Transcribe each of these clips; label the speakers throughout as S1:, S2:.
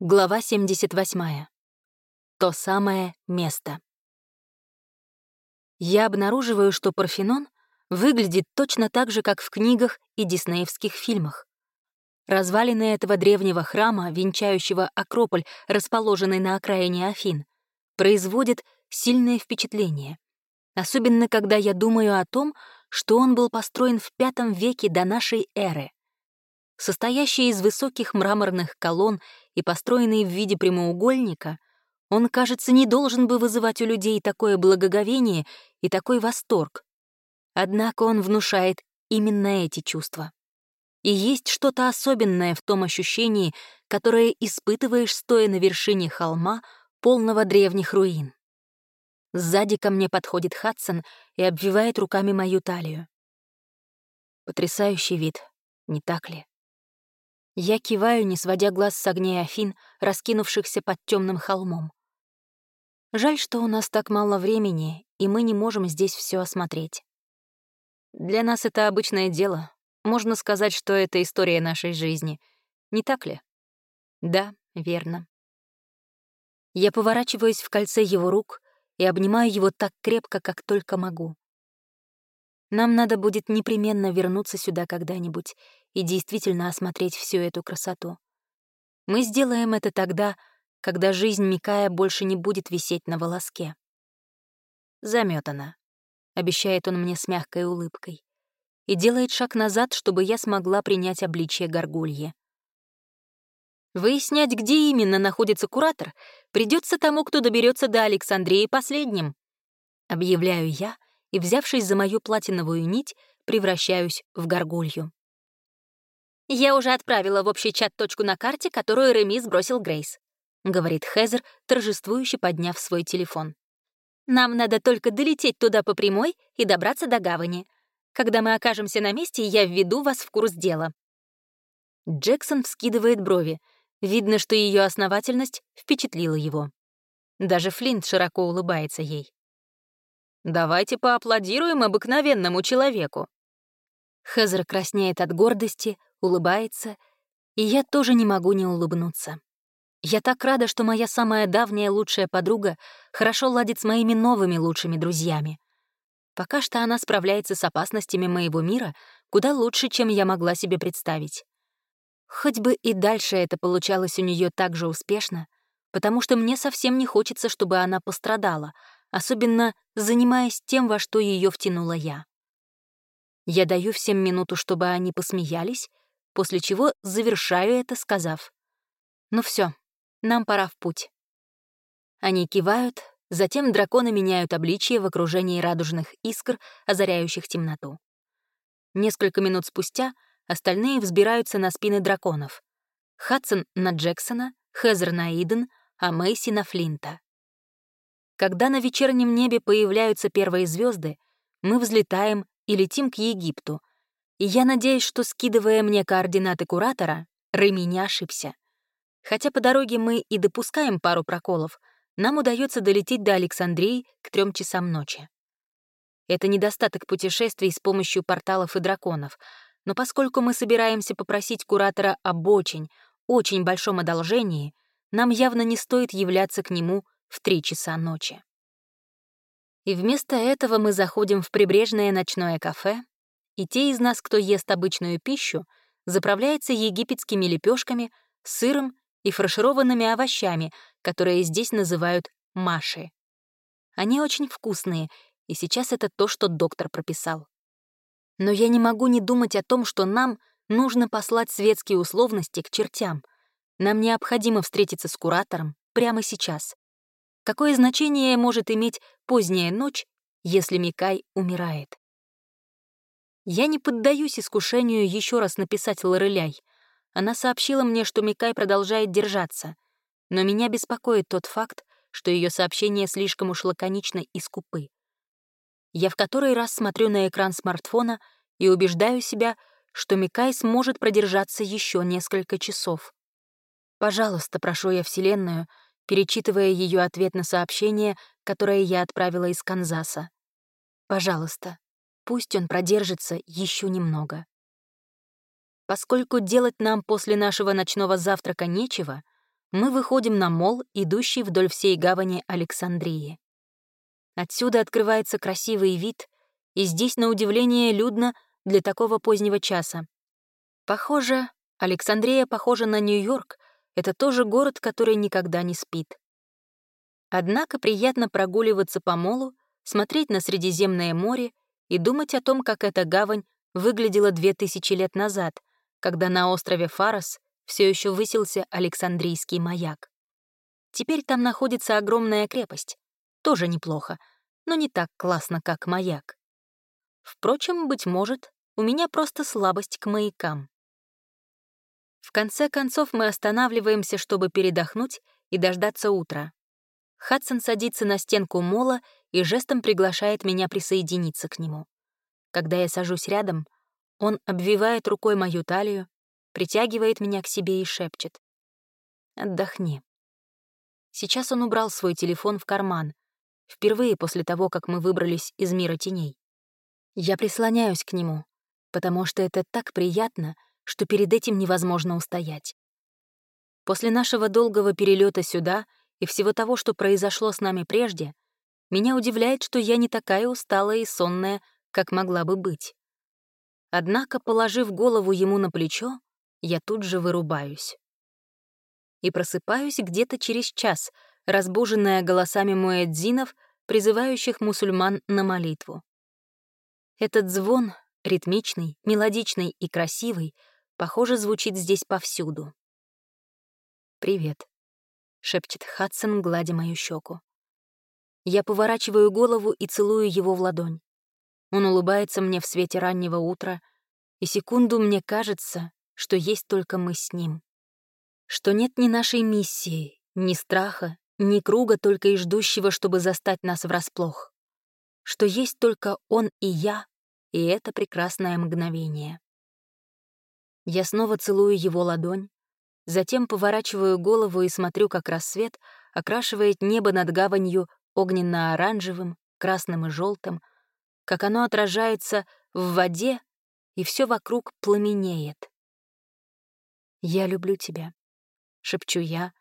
S1: Глава 78. То самое место. Я обнаруживаю, что Парфенон выглядит точно так же, как в книгах и диснеевских фильмах. Развалины этого древнего храма, венчающего Акрополь, расположенный на окраине Афин, производят сильное впечатление. Особенно, когда я думаю о том, что он был построен в V веке до нашей эры состоящий из высоких мраморных колонн и построенный в виде прямоугольника, он, кажется, не должен бы вызывать у людей такое благоговение и такой восторг. Однако он внушает именно эти чувства. И есть что-то особенное в том ощущении, которое испытываешь, стоя на вершине холма, полного древних руин. Сзади ко мне подходит Хадсон и обвивает руками мою талию. Потрясающий вид, не так ли? Я киваю, не сводя глаз с огней Афин, раскинувшихся под темным холмом. Жаль, что у нас так мало времени, и мы не можем здесь все осмотреть. Для нас это обычное дело. Можно сказать, что это история нашей жизни. Не так ли? Да, верно. Я поворачиваюсь в кольце его рук и обнимаю его так крепко, как только могу. Нам надо будет непременно вернуться сюда когда-нибудь и действительно осмотреть всю эту красоту. Мы сделаем это тогда, когда жизнь Микая больше не будет висеть на волоске. Заметана, обещает он мне с мягкой улыбкой, и делает шаг назад, чтобы я смогла принять обличие горгульи. Выяснять, где именно находится куратор, придется тому, кто доберется до Александрии последним. Объявляю я — и, взявшись за мою платиновую нить, превращаюсь в горгулью. «Я уже отправила в общий чат точку на карте, которую Реми сбросил Грейс», — говорит Хезер, торжествующе подняв свой телефон. «Нам надо только долететь туда по прямой и добраться до гавани. Когда мы окажемся на месте, я введу вас в курс дела». Джексон вскидывает брови. Видно, что ее основательность впечатлила его. Даже Флинт широко улыбается ей. Давайте поаплодируем обыкновенному человеку». Хезер краснеет от гордости, улыбается, и я тоже не могу не улыбнуться. Я так рада, что моя самая давняя лучшая подруга хорошо ладит с моими новыми лучшими друзьями. Пока что она справляется с опасностями моего мира куда лучше, чем я могла себе представить. Хоть бы и дальше это получалось у нее так же успешно, потому что мне совсем не хочется, чтобы она пострадала — особенно занимаясь тем, во что ее втянула я. Я даю всем минуту, чтобы они посмеялись, после чего завершаю это, сказав «Ну все, нам пора в путь». Они кивают, затем драконы меняют обличие в окружении радужных искр, озаряющих темноту. Несколько минут спустя остальные взбираются на спины драконов. Хадсон на Джексона, Хезер на Иден, а Мэйси на Флинта. Когда на вечернем небе появляются первые звезды, мы взлетаем и летим к Египту. И я надеюсь, что, скидывая мне координаты куратора, Реми не ошибся. Хотя по дороге мы и допускаем пару проколов, нам удается долететь до Александрии к трем часам ночи. Это недостаток путешествий с помощью порталов и драконов, но поскольку мы собираемся попросить куратора об очень, очень большом одолжении, нам явно не стоит являться к нему в три часа ночи. И вместо этого мы заходим в прибрежное ночное кафе, и те из нас, кто ест обычную пищу, заправляется египетскими лепешками, сыром и фаршированными овощами, которые здесь называют маши. Они очень вкусные, и сейчас это то, что доктор прописал. Но я не могу не думать о том, что нам нужно послать светские условности к чертям. Нам необходимо встретиться с куратором прямо сейчас. Какое значение может иметь поздняя ночь, если Микай умирает? Я не поддаюсь искушению еще раз написать Лореляй. Она сообщила мне, что Микай продолжает держаться, но меня беспокоит тот факт, что ее сообщения слишком уж лаконичны и скупы. Я в который раз смотрю на экран смартфона и убеждаю себя, что Микай сможет продержаться еще несколько часов. Пожалуйста, прошу я Вселенную, перечитывая ее ответ на сообщение, которое я отправила из Канзаса. «Пожалуйста, пусть он продержится еще немного». Поскольку делать нам после нашего ночного завтрака нечего, Мы выходим на мол, идущий вдоль всей гавани Александрии. Отсюда открывается красивый вид, и здесь, на удивление, людно для такого позднего часа. Похоже, Александрия похожа на Нью-Йорк, это тоже город, который никогда не спит. Однако приятно прогуливаться по молу, смотреть на Средиземное море и думать о том, как эта гавань выглядела две тысячи лет назад, когда на острове Фарос все еще высился Александрийский маяк. Теперь там находится огромная крепость. Тоже неплохо, но не так классно, как маяк. Впрочем, быть может, у меня просто слабость к маякам. В конце концов мы останавливаемся, чтобы передохнуть и дождаться утра. Хадсон садится на стенку мола и жестом приглашает меня присоединиться к нему. Когда я сажусь рядом, он обвивает рукой мою талию, притягивает меня к себе и шепчет. «Отдохни». Сейчас он убрал свой телефон в карман, впервые после того, как мы выбрались из мира теней. Я прислоняюсь к нему, потому что это так приятно, что перед этим невозможно устоять. После нашего долгого перелета сюда и всего того, что произошло с нами прежде, меня удивляет, что я не такая усталая и сонная, как могла бы быть. Однако, положив голову ему на плечо, я тут же вырубаюсь. И просыпаюсь где-то через час, разбуженная голосами муэдзинов, призывающих мусульман на молитву. Этот звон, ритмичный, мелодичный и красивый, похоже, звучит здесь повсюду. «Привет», — шепчет Хадсон, гладя мою щеку. Я поворачиваю голову и целую его в ладонь. Он улыбается мне в свете раннего утра, и секунду мне кажется, что есть только мы с ним. Что нет ни нашей миссии, ни страха, ни круга, только и ждущего, чтобы застать нас врасплох. Что есть только он и я, и это прекрасное мгновение. Я снова целую его ладонь, затем поворачиваю голову и смотрю, как рассвет окрашивает небо над гаванью огненно-оранжевым, красным и желтым, как оно отражается в воде, и все вокруг пламенеет. «Я люблю тебя», — шепчу я,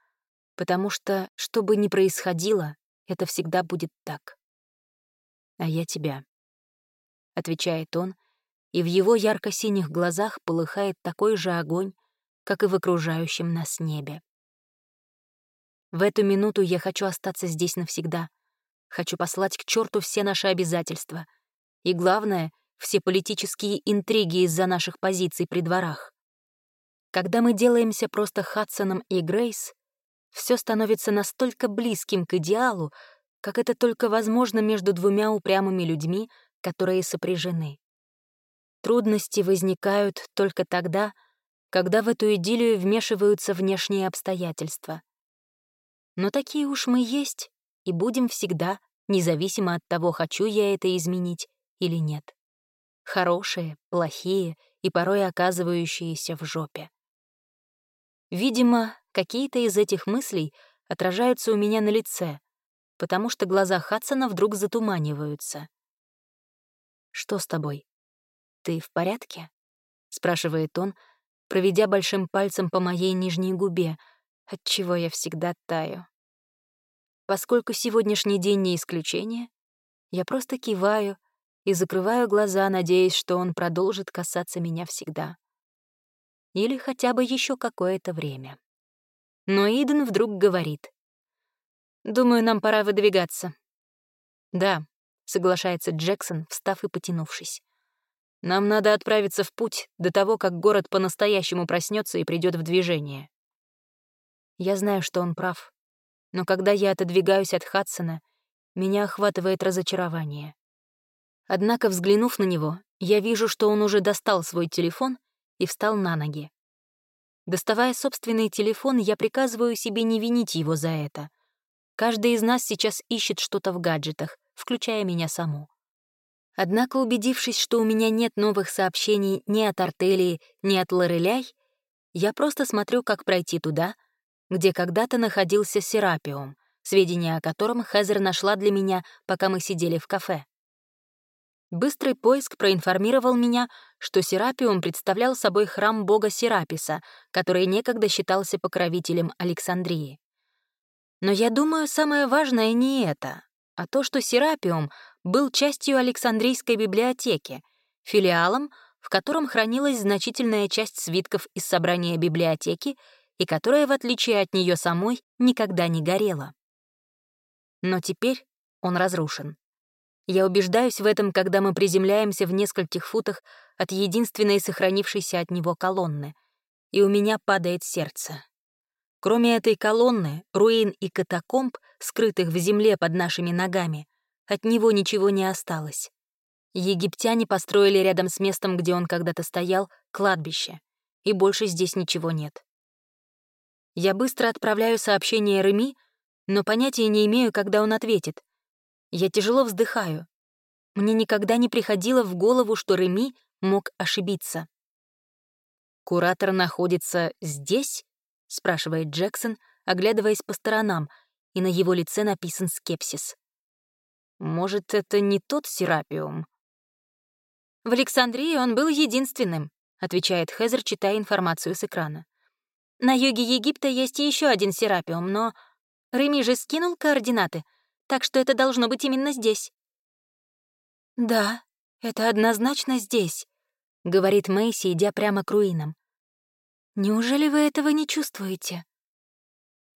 S1: потому что, что бы ни происходило, это всегда будет так. «А я тебя», — отвечает он, и в его ярко-синих глазах полыхает такой же огонь, как и в окружающем нас небе. В эту минуту я хочу остаться здесь навсегда. Хочу послать к черту все наши обязательства, и главное, все политические интриги из-за наших позиций при дворах. Когда мы делаемся просто Хадсоном и Грейс, все становится настолько близким к идеалу, как это только возможно между двумя упрямыми людьми, которые сопряжены. Трудности возникают только тогда, когда в эту идиллию вмешиваются внешние обстоятельства. Но такие уж мы есть и будем всегда, независимо от того, хочу я это изменить или нет. Хорошие, плохие и порой оказывающиеся в жопе. Видимо, какие-то из этих мыслей отражаются у меня на лице, потому что глаза Хадсона вдруг затуманиваются. «Что с тобой? Ты в порядке?» — спрашивает он, проведя большим пальцем по моей нижней губе, от чего я всегда таю. Поскольку сегодняшний день не исключение, я просто киваю и закрываю глаза, надеясь, что он продолжит касаться меня всегда. Или хотя бы еще какое-то время. Но Иден вдруг говорит. «Думаю, нам пора выдвигаться». «Да», — соглашается Джексон, встав и потянувшись. «Нам надо отправиться в путь до того, как город по-настоящему проснется и придет в движение». Я знаю, что он прав. Но когда я отодвигаюсь от Хадсона, меня охватывает разочарование. Однако, взглянув на него, я вижу, что он уже достал свой телефон и встал на ноги. Доставая собственный телефон, я приказываю себе не винить его за это. Каждый из нас сейчас ищет что-то в гаджетах, включая меня саму. Однако, убедившись, что у меня нет новых сообщений ни от Артелии, ни от Лореляй, я просто смотрю, как пройти туда, где когда-то находился Серапиум, сведения о котором Хезер нашла для меня, пока мы сидели в кафе. Быстрый поиск проинформировал меня, что Серапиум представлял собой храм бога Сераписа, который некогда считался покровителем Александрии. Но я думаю, самое важное не это, а то, что Серапиум был частью Александрийской библиотеки, филиалом, в котором хранилась значительная часть свитков из собрания библиотеки и которая, в отличие от нее самой, никогда не горела. Но теперь он разрушен. Я убеждаюсь в этом, когда мы приземляемся в нескольких футах от единственной сохранившейся от него колонны, и у меня падает сердце. Кроме этой колонны, руин и катакомб, скрытых в земле под нашими ногами, от него ничего не осталось. Египтяне построили рядом с местом, где он когда-то стоял, кладбище, и больше здесь ничего нет. Я быстро отправляю сообщение Реми, но понятия не имею, когда он ответит, я тяжело вздыхаю. Мне никогда не приходило в голову, что Реми мог ошибиться. «Куратор находится здесь?» — спрашивает Джексон, оглядываясь по сторонам, и на его лице написан скепсис. «Может, это не тот Серапиум?» «В Александрии он был единственным», — отвечает Хезер, читая информацию с экрана. «На юге Египта есть еще один Серапиум, но Реми же скинул координаты — так что это должно быть именно здесь». «Да, это однозначно здесь», — говорит Мэйси, идя прямо к руинам. «Неужели вы этого не чувствуете?»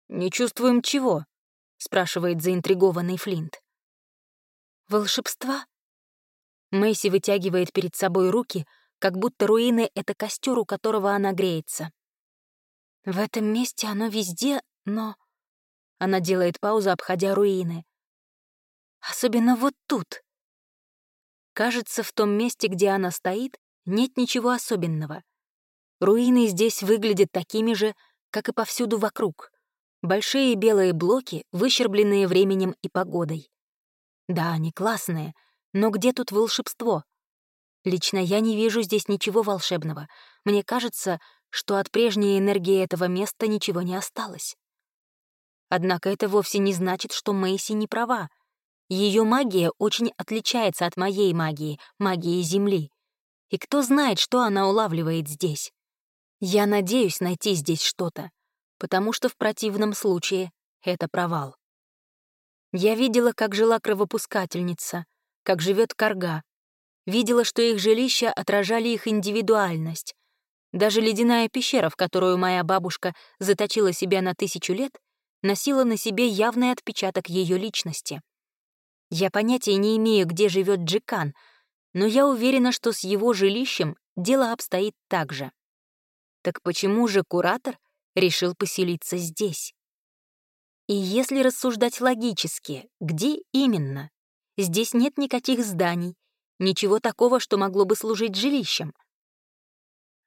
S1: «Не чувствуем чего?» — спрашивает заинтригованный Флинт. «Волшебства?» Мэйси вытягивает перед собой руки, как будто руины — это костер, у которого она греется. В этом месте оно везде, но... Она делает паузу, обходя руины. Особенно вот тут. Кажется, в том месте, где она стоит, нет ничего особенного. Руины здесь выглядят такими же, как и повсюду вокруг. Большие белые блоки, выщербленные временем и погодой. Да, они классные, но где тут волшебство? Лично я не вижу здесь ничего волшебного. Мне кажется, что от прежней энергии этого места ничего не осталось. Однако это вовсе не значит, что Мэйси не права. Ее магия очень отличается от моей магии, магии Земли. И кто знает, что она улавливает здесь. Я надеюсь найти здесь что-то, потому что в противном случае это провал. Я видела, как жила кровопускательница, как живет корга. Видела, что их жилища отражали их индивидуальность. Даже ледяная пещера, в которую моя бабушка заточила себя на тысячу лет, носила на себе явный отпечаток ее личности. Я понятия не имею, где живет Джикан, но я уверена, что с его жилищем дело обстоит так же. Так почему же куратор решил поселиться здесь? И если рассуждать логически, где именно? Здесь нет никаких зданий, ничего такого, что могло бы служить жилищем.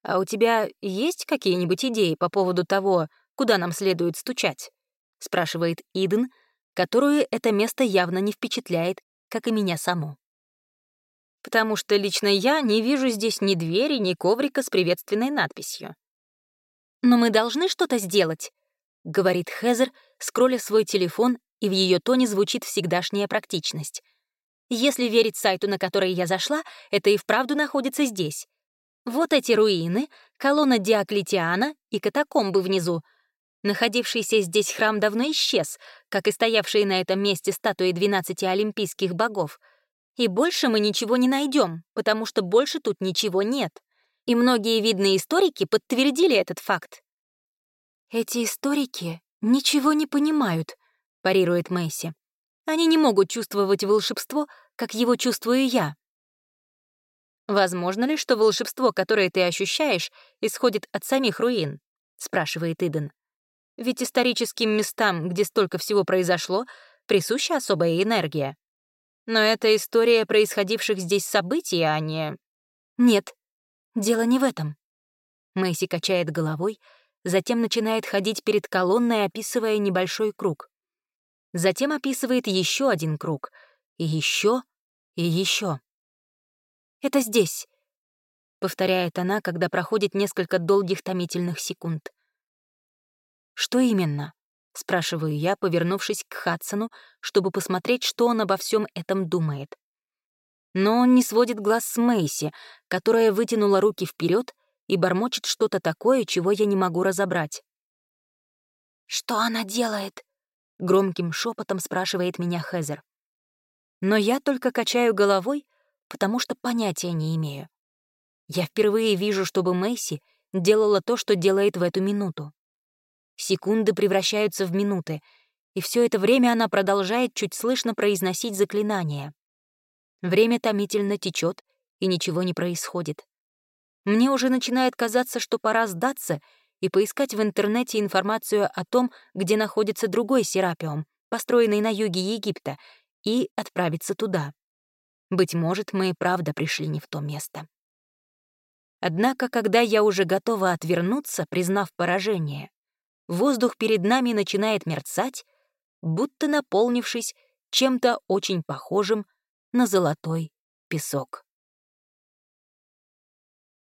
S1: «А у тебя есть какие-нибудь идеи по поводу того, куда нам следует стучать?» — спрашивает Иден, которую это место явно не впечатляет, как и меня саму. Потому что лично я не вижу здесь ни двери, ни коврика с приветственной надписью. «Но мы должны что-то сделать», — говорит Хезер, скролля свой телефон, и в ее тоне звучит всегдашняя практичность. «Если верить сайту, на который я зашла, это и вправду находится здесь. Вот эти руины, колонна Диоклетиана и катакомбы внизу, Находившийся здесь храм давно исчез, как и стоявшие на этом месте статуи 12 олимпийских богов. И больше мы ничего не найдем, потому что больше тут ничего нет. И многие видные историки подтвердили этот факт. «Эти историки ничего не понимают», — парирует Мэйси. «Они не могут чувствовать волшебство, как его чувствую я». «Возможно ли, что волшебство, которое ты ощущаешь, исходит от самих руин?» — спрашивает Иден. Ведь историческим местам, где столько всего произошло, присуща особая энергия. Но это история происходивших здесь событий, а не... Нет, дело не в этом. Мэйси качает головой, затем начинает ходить перед колонной, описывая небольшой круг. Затем описывает еще один круг, и еще, и еще. «Это здесь», — повторяет она, когда проходит несколько долгих томительных секунд. «Что именно?» — спрашиваю я, повернувшись к Хадсону, чтобы посмотреть, что он обо всем этом думает. Но он не сводит глаз с Мэйси, которая вытянула руки вперед и бормочет что-то такое, чего я не могу разобрать. «Что она делает?» — громким шепотом спрашивает меня Хезер. Но я только качаю головой, потому что понятия не имею. Я впервые вижу, чтобы Мэйси делала то, что делает в эту минуту. Секунды превращаются в минуты, и все это время она продолжает чуть слышно произносить заклинания. Время томительно течет, и ничего не происходит. Мне уже начинает казаться, что пора сдаться и поискать в интернете информацию о том, где находится другой Серапиум, построенный на юге Египта, и отправиться туда. Быть может, мы и правда пришли не в то место. Однако, когда я уже готова отвернуться, признав поражение, воздух перед нами начинает мерцать, будто наполнившись чем-то очень похожим на золотой песок.